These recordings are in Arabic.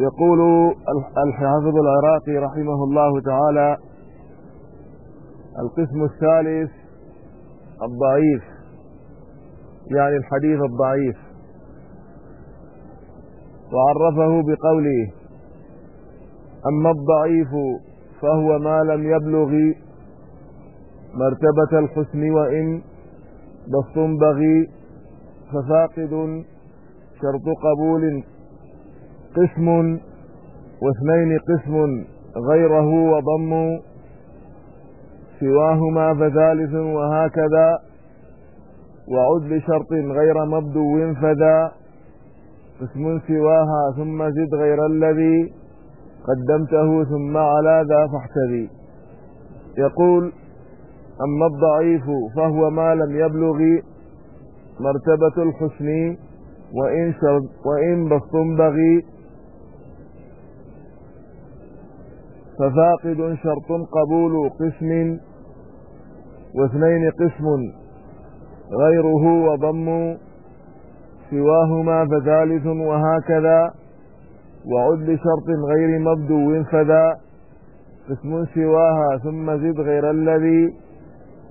يقول الحافظ العراقي رحمه الله تعالى القسم الثالث الضعيف يعني الحديث الضعيف. وعرفه بقوله أما الضعيف فهو ما لم يبلغ مرتبة الحسن وإن بغي ففاقد شرط قبول قسم واثنين قسم غيره وضم سواهما فثالث وهكذا. وعد بشرط غير مبدو فذا قسم سواها ثم زد غير الذي قدمته ثم على ذا فاحتذي. يقول أما الضعيف فهو ما لم يبلغ مرتبة الحسن وإن, وإن بغي ففاقد شرط قبول قسم واثنين قسم غيره وضم سواهما فثالث وهكذا وعد بشرط غير مبدو فذا قسم سواها ثم زد غير الذي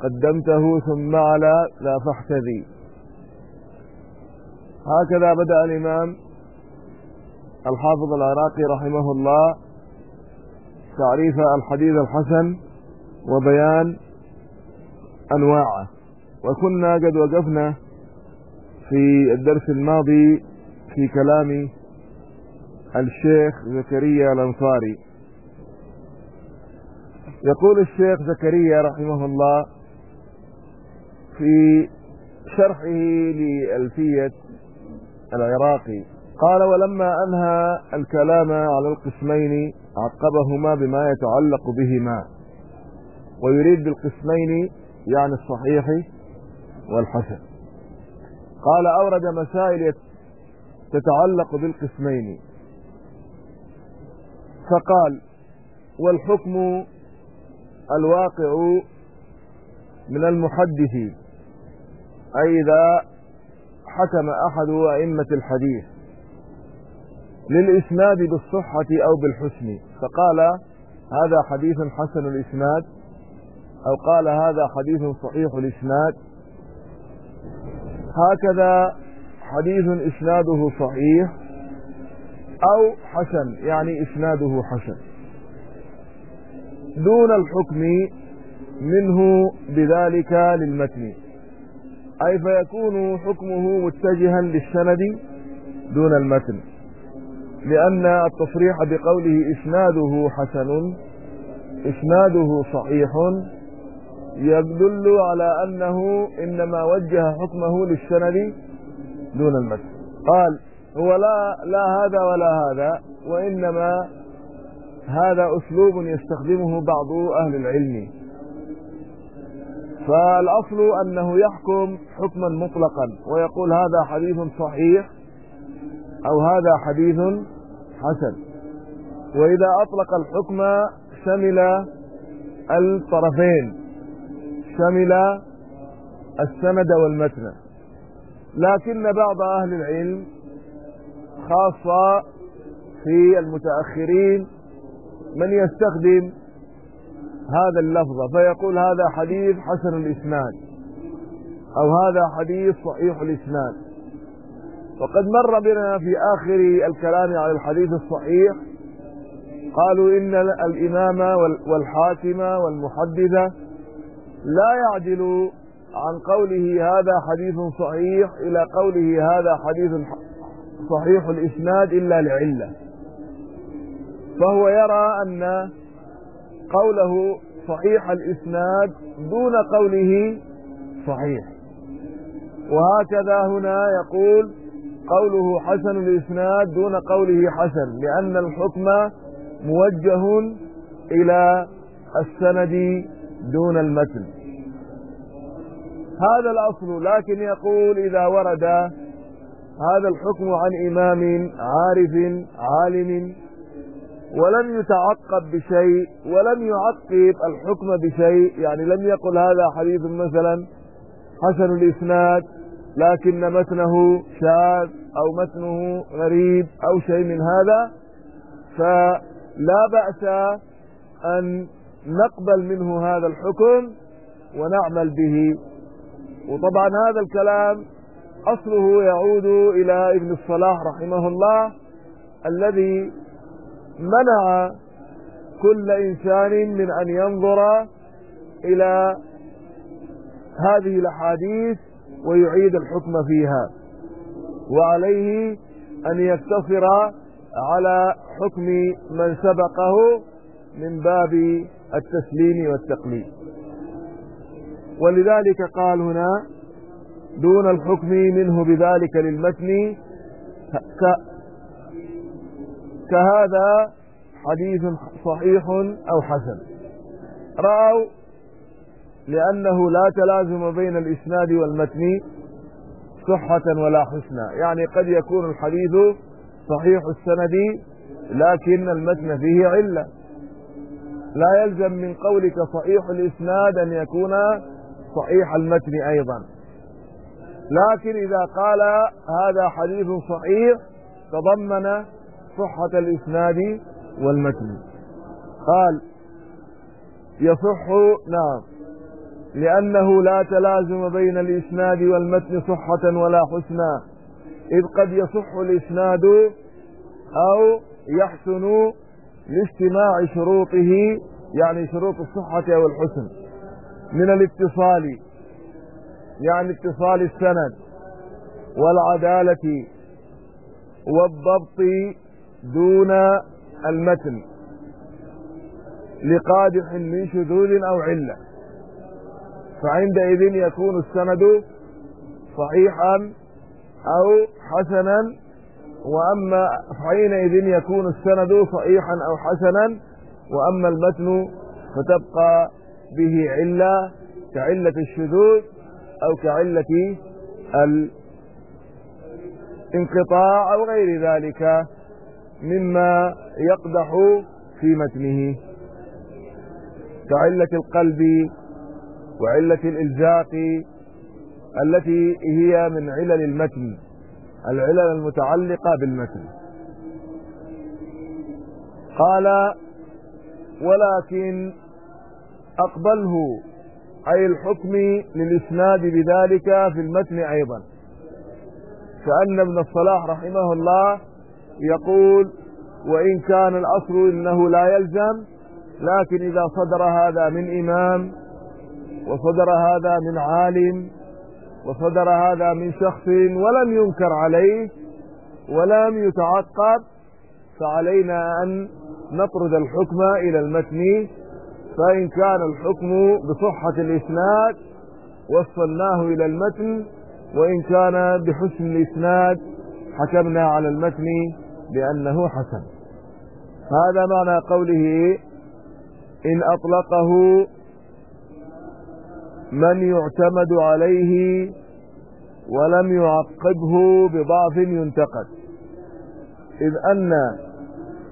قدمته ثم على لا فاحتذي هكذا بدأ الإمام الحافظ العراقي رحمه الله تعريف الحديث الحسن وبيان أنواعه. وكنا قد وقفنا في الدرس الماضي في كلام الشيخ زكريا الأنصاري. يقول الشيخ زكريا رحمه الله في شرحه لألفية العراقي قال ولما أنهى الكلام على القسمين عقبهما بما يتعلق بهما. ويريد بالقسمين يعني الصحيح والحسن. قال أورد مسائل تتعلق بالقسمين. فقال والحكم الواقع من المحدث أي إذا حكم أحد أئمة الحديث. للإسناد بالصحة أو بالحسن. فقال هذا حديث حسن الإسناد أو قال هذا حديث صحيح الإسناد. هكذا حديث إسناده صحيح أو حسن يعني إسناده حسن. دون الحكم منه بذلك للمتن. أي فيكون حكمه متجها للسند دون المتن. لأن التصريح بقوله إسناده حسن إسناده صحيح يدل على أنه إنما وجه حكمه للسند دون المتن قال هو لا, لا هذا ولا هذا وإنما هذا أسلوب يستخدمه بعض أهل العلم. فالأصل أنه يحكم حكما مطلقا ويقول هذا حديث صحيح أو هذا حديث حسن. وإذا أطلق الحكم شمل الطرفين شمل السند والمتن. لكن بعض أهل العلم خاصة في المتأخرين من يستخدم هذا اللفظ فيقول هذا حديث حسن الإسناد أو هذا حديث صحيح الإسناد. وقد مر بنا في آخر الكلام على الحديث الصحيح قالوا إن الإمام والحاكم والمحدث لا يعدل عن قوله هذا حديث صحيح إلى قوله هذا حديث صحيح الإسناد إلا لعلة. فهو يرى أن قوله صحيح الإسناد دون قوله صحيح. وهكذا هنا يقول قوله حسن الإسناد دون قوله حسن لأن الحكم موجه إلى السند دون المتن. هذا الأصل لكن يقول إذا ورد هذا الحكم عن إمام عارف عالم ولم يتعقب بشيء ولم يعقب الحكم بشيء يعني لم يقل هذا حديث مثلا حسن الإسناد لكن متنه شاذ أو متنه غريب أو شيء من هذا فلا بأس أن نقبل منه هذا الحكم ونعمل به. وطبعا هذا الكلام أصله يعود إلى ابن الصلاح رحمه الله الذي منع كل إنسان من أن ينظر إلى هذه الأحاديث ويعيد الحكم فيها. وعليه أن يقتصر على حكم من سبقه من باب التسليم والتقليد. ولذلك قال هنا دون الحكم منه بذلك للمتن كهذا حديث صحيح أو حسن. رأوا لأنه لا تلازم بين الإسناد والمتن صحة ولا حسنى. يعني قد يكون الحديث صحيح السند لكن المتن فيه علة. لا يلزم من قولك صحيح الإسناد أن يكون صحيح المتن أيضا. لكن إذا قال هذا حديث صحيح تضمن صحة الإسناد والمتن. قال يصح نعم. لأنه لا تلازم بين الإسناد والمتن صحة ولا حسنى. إذ قد يصح الإسناد أو يحسن لاجتماع شروطه يعني شروط الصحة أو الحسن من الاتصال يعني اتصال السند والعدالة والضبط دون المتن لقادح من شذوذ أو علة. فعندئذ يكون السند صحيحا أو حسنا وأما حينئذ يكون السند صحيحا أو حسنا وأما المتن فتبقى به علة كعلة الشذوذ أو كعلة الانقطاع أو غير ذلك مما يقدح في متنه. كعلة القلب وعلة الإلزاق التي هي من علل المتن العلل المتعلقة بالمتن. قال ولكن أقبله أي الحكم للإسناد بذلك في المتن أيضا. كأن ابن الصلاح رحمه الله يقول وإن كان الأصل إنه لا يلزم لكن إذا صدر هذا من إمام وصدر هذا من عالم وصدر هذا من شخص ولم ينكر عليه ولم يتعقب فعلينا أن نطرد الحكم إلى المتن فإن كان الحكم بصحة الإسناد وصلناه إلى المتن وإن كان بحسن الإسناد حكمنا على المتن بأنه حسن. هذا معنى قوله إن أطلقه من يعتمد عليه ولم يعقبه بضعف ينتقد. إذ أن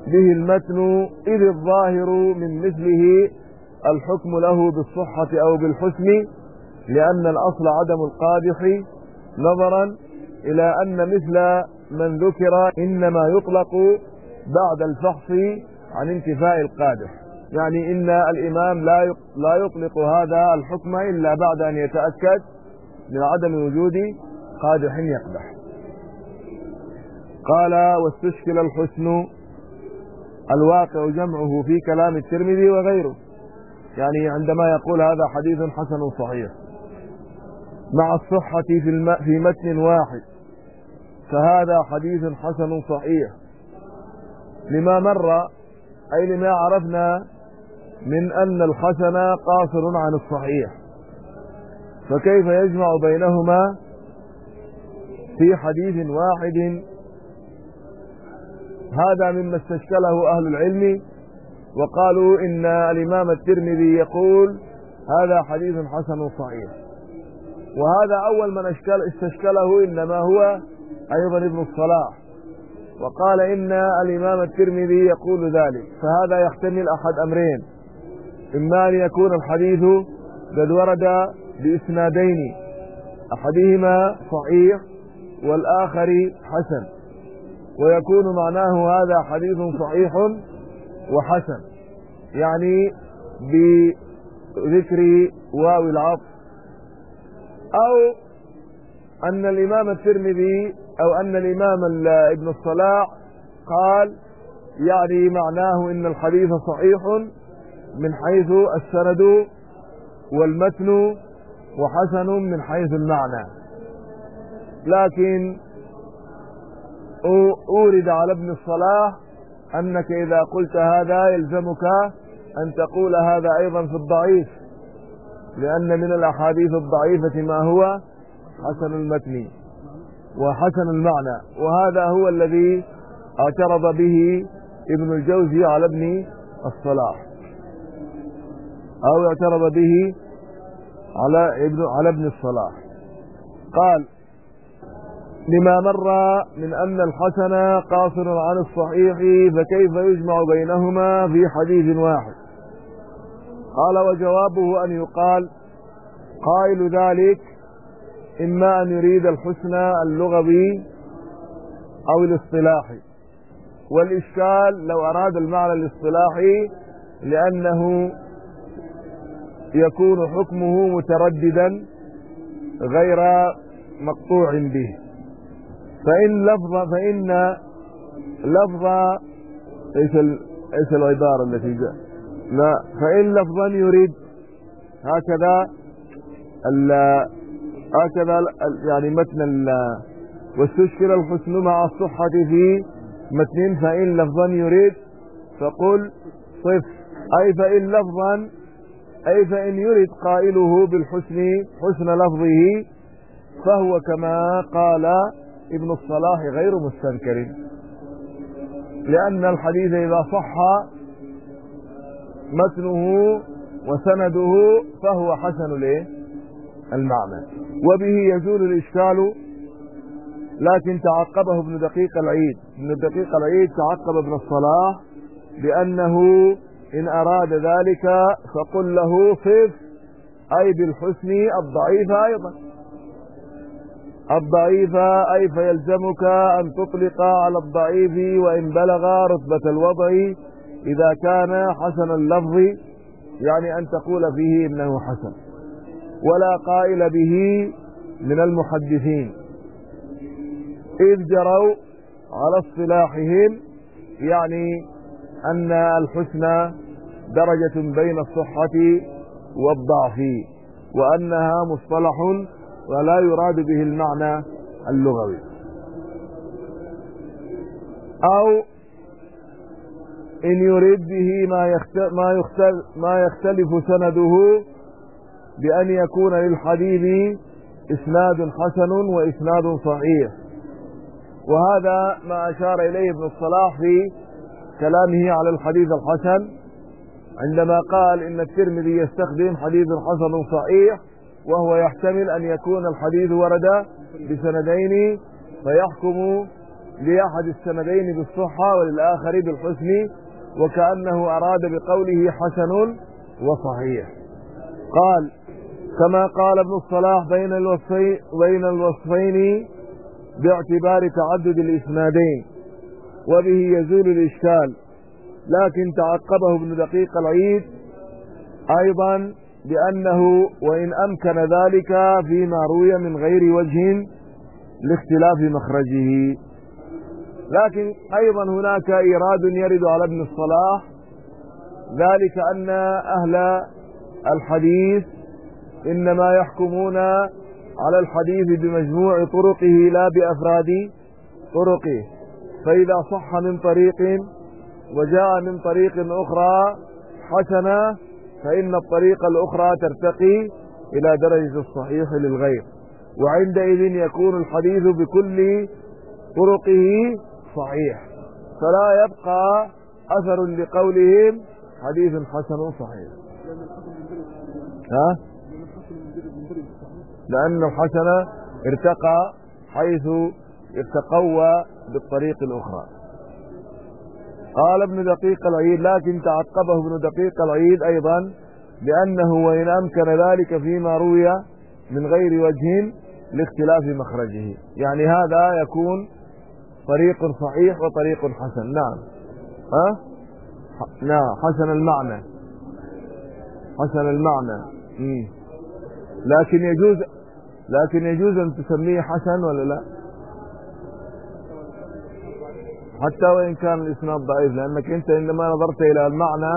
به المتن إذ الظاهر من مثله الحكم له بالصحة أو بالحسن لأن الأصل عدم القادح. نظرا إلى أن مثل من ذكر إنما يطلق بعد الفحص عن انتفاء القادح. يعني إن الإمام لا لا يطلق هذا الحكم إلا بعد أن يتأكد من عدم وجود قادح يقدح. قال واستشكل الحسن الواقع جمعه في كلام الترمذي وغيره. يعني عندما يقول هذا حديث حسن صحيح. مع الصحة في. في متن واحد فهذا حديث حسن صحيح. لما مر أي لما عرفنا من أن الحسن قاصر عن الصحيح. فكيف يجمع بينهما في حديث واحد؟ هذا مما استشكله أهل العلم وقالوا إن الإمام الترمذي يقول هذا حديث حسن صحيح. وهذا أول من أشكال استشكله إنما هو أيضا ابن الصلاح. وقال إن الإمام الترمذي يقول ذلك فهذا يحتمل أحد أمرين. إما أن يكون الحديث قد ورد بإسنادين أحدهما صحيح والآخر حسن ويكون معناه هذا حديث صحيح وحسن يعني بذكر واو العطف. أو أن الإمام الترمذي أو أن الإمام ابن الصلاح قال يعني معناه إن الحديث صحيح من حيث السند والمتن وحسن من حيث المعنى. لكن أورد على ابن الصلاح أنك إذا قلت هذا يلزمك أن تقول هذا أيضا في الضعيف لأن من الأحاديث الضعيفة ما هو حسن المتن وحسن المعنى. وهذا هو الذي اعترض به ابن الجوزي على ابن الصلاح. أو اعترض به على ابن على ابن الصلاح. قال لما مر من أن الحسن قاصر عن الصحيح فكيف يجمع بينهما في حديث واحد؟ قال وجوابه أن يقال قائل ذلك إما أن يريد الحسن اللغوي أو الاصطلاحي والإشكال لو أراد المعنى الاصطلاحي لأنه يكون حكمه مترددا غير مقطوع به. فإن لفظ فإن لفظ إيش إيش العبارة التي جاء؟ لا فإن لفظا يريد هكذا ال هكذا يعني متن واستشكل الحسن مع الصحة في متن فإن لفظا يريد فقل صف. أي فإن لفظا أي فإن يرد قائله بالحسن حسن لفظه فهو كما قال ابن الصلاح غير مستنكر. لأن الحديث إذا صح متنه وسنده فهو حسن الايه المعنى. وبه يزول الإشكال لكن تعقبه ابن دقيق العيد. ابن دقيق العيد تعقب ابن الصلاح بأنه إن أراد ذلك فقل له صف أي بالحسن الضعيف أيضا. الضعيف أي فيلزمك أن تطلق على الضعيف وإن بلغ رتبة الوضع إذا كان حسن اللفظ يعني أن تقول فيه إنه حسن. ولا قائل به من المحدثين. إذ جروا على اصطلاحهم يعني أن الحسنى درجة بين الصحة والضعف وأنها مصطلح ولا يراد به المعنى اللغوي. أو إن يريد به ما ما ما يختلف سنده بأن يكون للحديث إسناد حسن وإسناد صحيح. وهذا ما أشار إليه ابن الصلاح في كلامه على الحديث الحسن عندما قال إن الترمذي يستخدم حديث حسن صحيح وهو يحتمل أن يكون الحديث ورد بسندين فيحكم لأحد السندين بالصحة وللآخر بالحسن وكأنه أراد بقوله حسن وصحيح. قال كما قال ابن الصلاح بين الوصفين, بين الوصفين باعتبار تعدد الإسنادين. وبه يزول الإشكال. لكن تعقبه ابن دقيق العيد أيضا بأنه وإن أمكن ذلك فيما روي من غير وجه لاختلاف مخرجه. لكن أيضا هناك إيراد يرد على ابن الصلاح ذلك أن أهل الحديث إنما يحكمون على الحديث بمجموع طرقه لا بأفراد طرقه. فإذا صح من طريق وجاء من طريق أخرى حسنة فإن الطريقة الأخرى ترتقي إلى درجة الصحيح للغير. وعندئذ يكون الحديث بكل طرقه صحيح. فلا يبقى أثر لقولهم حديث حسن صحيح. ها؟ لأن الحسن ارتقى حيث يتقوى بالطريق الأخرى. قال ابن دقيق العيد لكن تعقبه ابن دقيق العيد أيضا بأنه وإن أمكن ذلك فيما روي من غير وجه لاختلاف مخرجه. يعني هذا يكون طريق صحيح وطريق حسن. نعم. ها؟ نعم حسن المعنى. حسن المعنى. مم. لكن يجوز لكن يجوز أن تسميه حسن ولا لا؟ حتى وإن كان الإسناد ضعيف لأنك أنت انما نظرت إلى المعنى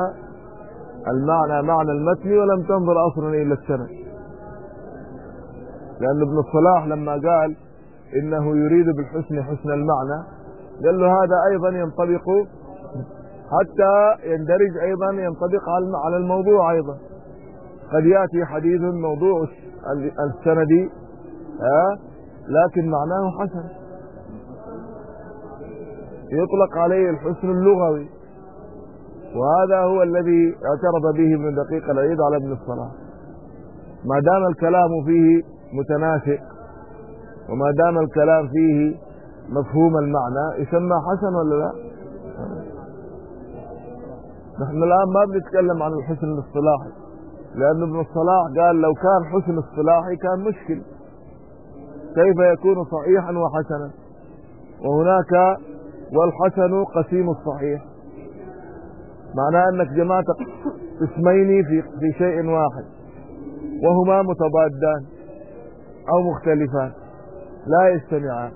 المعنى معنى المتن ولم تنظر أصلا إلى السند. لأن ابن الصلاح لما قال إنه يريد بالحسن حسن المعنى قال له هذا أيضا ينطبق حتى يندرج أيضا ينطبق على الموضوع أيضا. قد يأتي حديث موضوع السندي لكن معناه حسن. يطلق عليه الحسن اللغوي. وهذا هو الذي اعترض به ابن دقيق العيد على ابن الصلاح. ما دام الكلام فيه متناسق وما دام الكلام فيه مفهوم المعنى يسمى حسن ولا لا؟ نحن الآن ما بنتكلم عن الحسن الاصطلاحي لأن ابن الصلاح قال لو كان حسن اصطلاحي كان مشكل. كيف يكون صحيحا وحسنا؟ وهناك والحسن قسيم الصحيح. معناه أنك جمعت قسمين في في شيء واحد وهما متضادان أو مختلفان لا يجتمعان.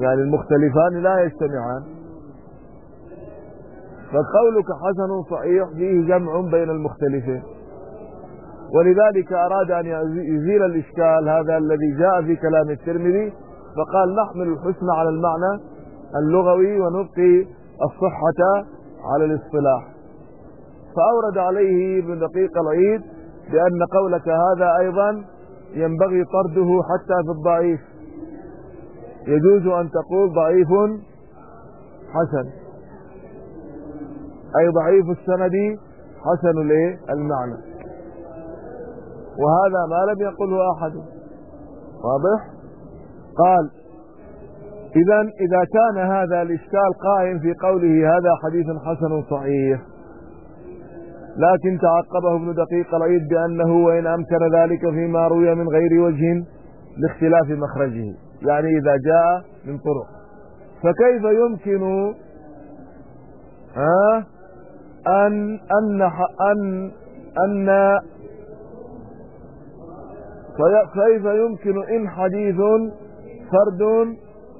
يعني المختلفان لا يجتمعان. فقولك حسن صحيح فيه جمع بين المختلفين. ولذلك أراد أن يزيل الإشكال هذا الذي جاء في كلام الترمذي فقال نحمل الحسن على المعنى اللغوي ونبقي الصحة على الاصطلاح. فأورد عليه ابن دقيق العيد بأن قولك هذا أيضا ينبغي طرده حتى في الضعيف. يجوز أن تقول ضعيف حسن. أي ضعيف السند حسن المعنى وهذا ما لم يقله أحد. واضح؟ قال إذا إذا كان هذا الإشكال قائم في قوله هذا حديث حسن صحيح لكن تعقبه ابن دقيق العيد بأنه وإن أمكن ذلك فيما روي من غير وجه لاختلاف مخرجه يعني إذا جاء من طرق. فكيف يمكن ها أن أن أن أن كيف يمكن إن حديث فرد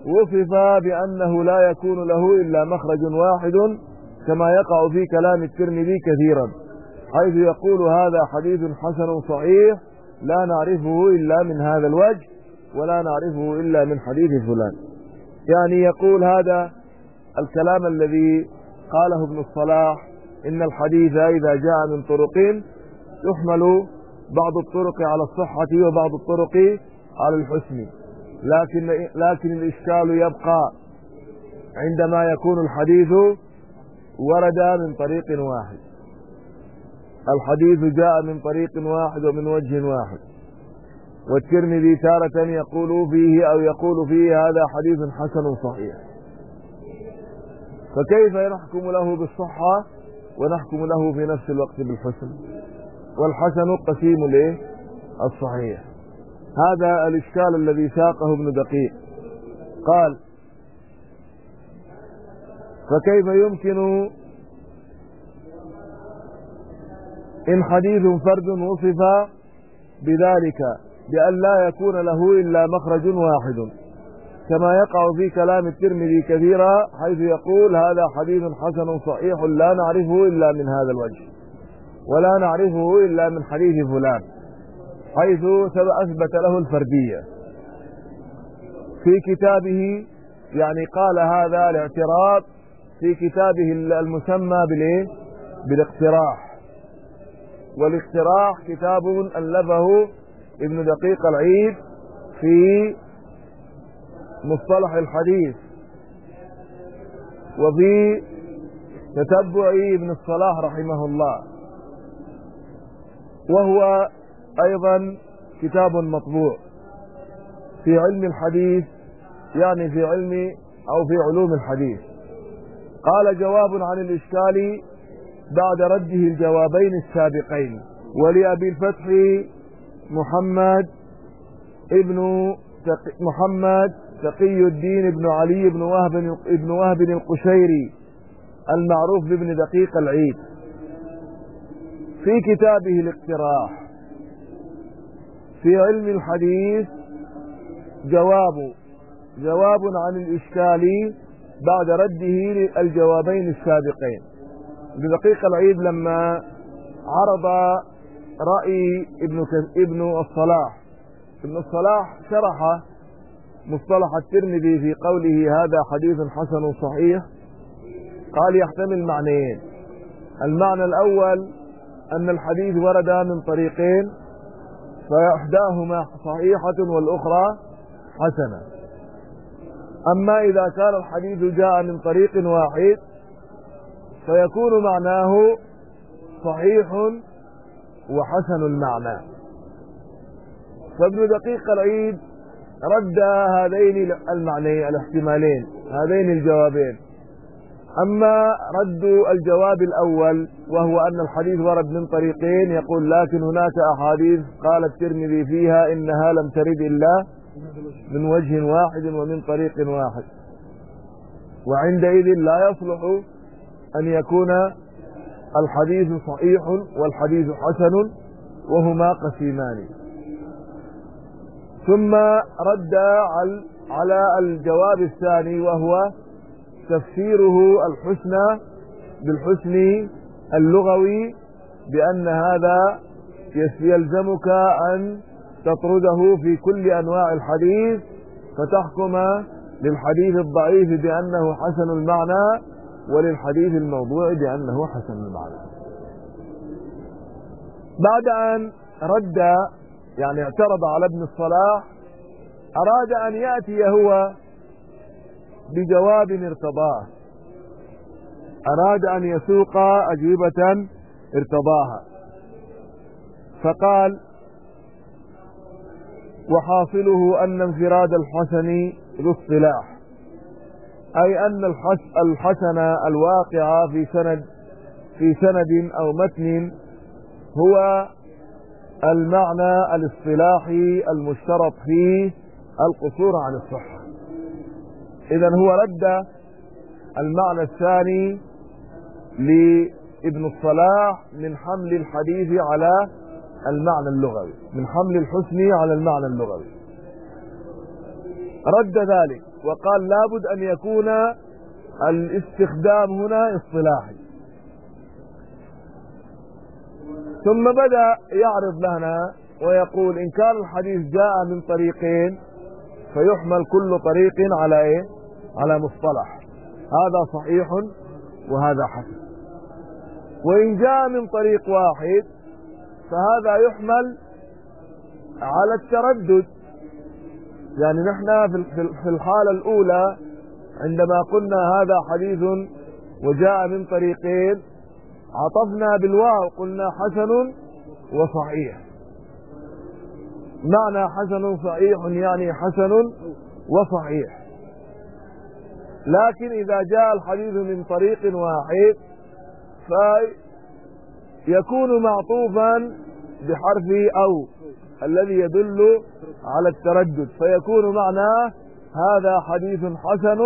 وصف بأنه لا يكون له إلا مخرج واحد كما يقع في كلام الترمذي كثيرا حيث يقول هذا حديث حسن صحيح لا نعرفه إلا من هذا الوجه ولا نعرفه إلا من حديث فلان. يعني يقول هذا الكلام الذي قاله ابن الصلاح إن الحديث إذا جاء من طرقين يحمل بعض الطرق على الصحة وبعض الطرق على الحسن. لكن لكن الإشكال يبقى عندما يكون الحديث ورد من طريق واحد. الحديث جاء من طريق واحد ومن وجه واحد. والترمذي تارة يقول فيه أو يقول فيه هذا حديث حسن صحيح. فكيف نحكم له بالصحة ونحكم له في نفس الوقت بالحسن؟ والحسن قسيم الايه الصحيح. هذا الإشكال الذي ساقه ابن دقيق. قال فكيف يمكن إن حديث فرد وصف بذلك بأن لا يكون له إلا مخرج واحد؟ كما يقع في كلام الترمذي كثيرا حيث يقول هذا حديث حسن صحيح لا نعرفه إلا من هذا الوجه ولا نعرفه إلا من حديث فلان. حيث أثبت له الفردية. في كتابه يعني قال هذا الاعتراض في كتابه المسمى بالايه بالاقتراح. والاقتراح كتاب ألفه ابن دقيق العيد في مصطلح الحديث. وفي تتبع ابن الصلاح رحمه الله. وهو أيضا كتاب مطبوع في علم الحديث يعني في علم أو في علوم الحديث. قال جواب عن الإشكال بعد رده الجوابين السابقين ولأبي الفتح محمد ابن محمد تقي الدين بن علي بن وهب بن وهب القشيري المعروف بابن دقيق العيد. في كتابه الاقتراح في علم الحديث جواب جواب عن الإشكال بعد رده الجوابين السابقين. بدقيق العيد لما عرض رأي ابن ابن الصلاح ابن الصلاح شرح مصطلح الترمذي في قوله هذا حديث حسن صحيح قال يحتمل معنيين. المعنى الأول أن الحديث ورد من طريقين فإحداهما صحيحة والأخرى حسنة. أما إذا كان الحديث جاء من طريق واحد فيكون معناه صحيح وحسن المعنى. فابن دقيق العيد رد هذين المعنيين الاحتمالين هذين الجوابين. أما رد الجواب الأول وهو أن الحديث ورد من طريقين يقول لكن هناك أحاديث قال الترمذي فيها إنها لم ترد إلا من وجه واحد ومن طريق واحد. وعندئذ لا يصلح أن يكون الحديث صحيح والحديث حسن وهما قسيمان. ثم رد على الجواب الثاني وهو تفسيره الحسنى بالحسن اللغوي بأن هذا يلزمك أن تطرده في كل أنواع الحديث فتحكم للحديث الضعيف بأنه حسن المعنى وللحديث الموضوع بأنه حسن المعنى. بعد أن رد يعني اعترض على ابن الصلاح أراد أن يأتي هو بجواب ارتضاه. أراد أن يسوق أجوبة ارتضاها. فقال وحاصله أن انفراد الحسن ذو اصطلاح. أي أن الحسن الواقع في سند في سند أو متن هو المعنى الاصطلاحي المشترط فيه القصور عن الصحة. إذا هو رد المعنى الثاني لابن الصلاح من حمل الحديث على المعنى اللغوي من حمل الحسن على المعنى اللغوي رد ذلك وقال لابد أن يكون الاستخدام هنا اصطلاحي ثم بدأ يعرض لنا ويقول إن كان الحديث جاء من طريقين فيحمل كل طريق على إيه؟ على مصطلح. هذا صحيح وهذا حسن. وإن جاء من طريق واحد فهذا يحمل على التردد. يعني نحن في الحالة الأولى عندما قلنا هذا حديث وجاء من طريقين عطفنا بالواو قلنا حسن وصحيح. معنى حسن صحيح يعني حسن وصحيح. لكن إذا جاء الحديث من طريق واحد فيكون معطوفا بحرف أو الذي يدل على التردد. فيكون معناه هذا حديث حسن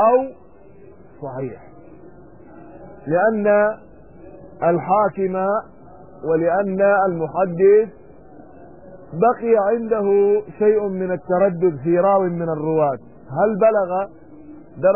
أو صحيح. لأن الحاكم ولأن المحدث بقي عنده شيء من التردد في راو من الرواة. هل بلغ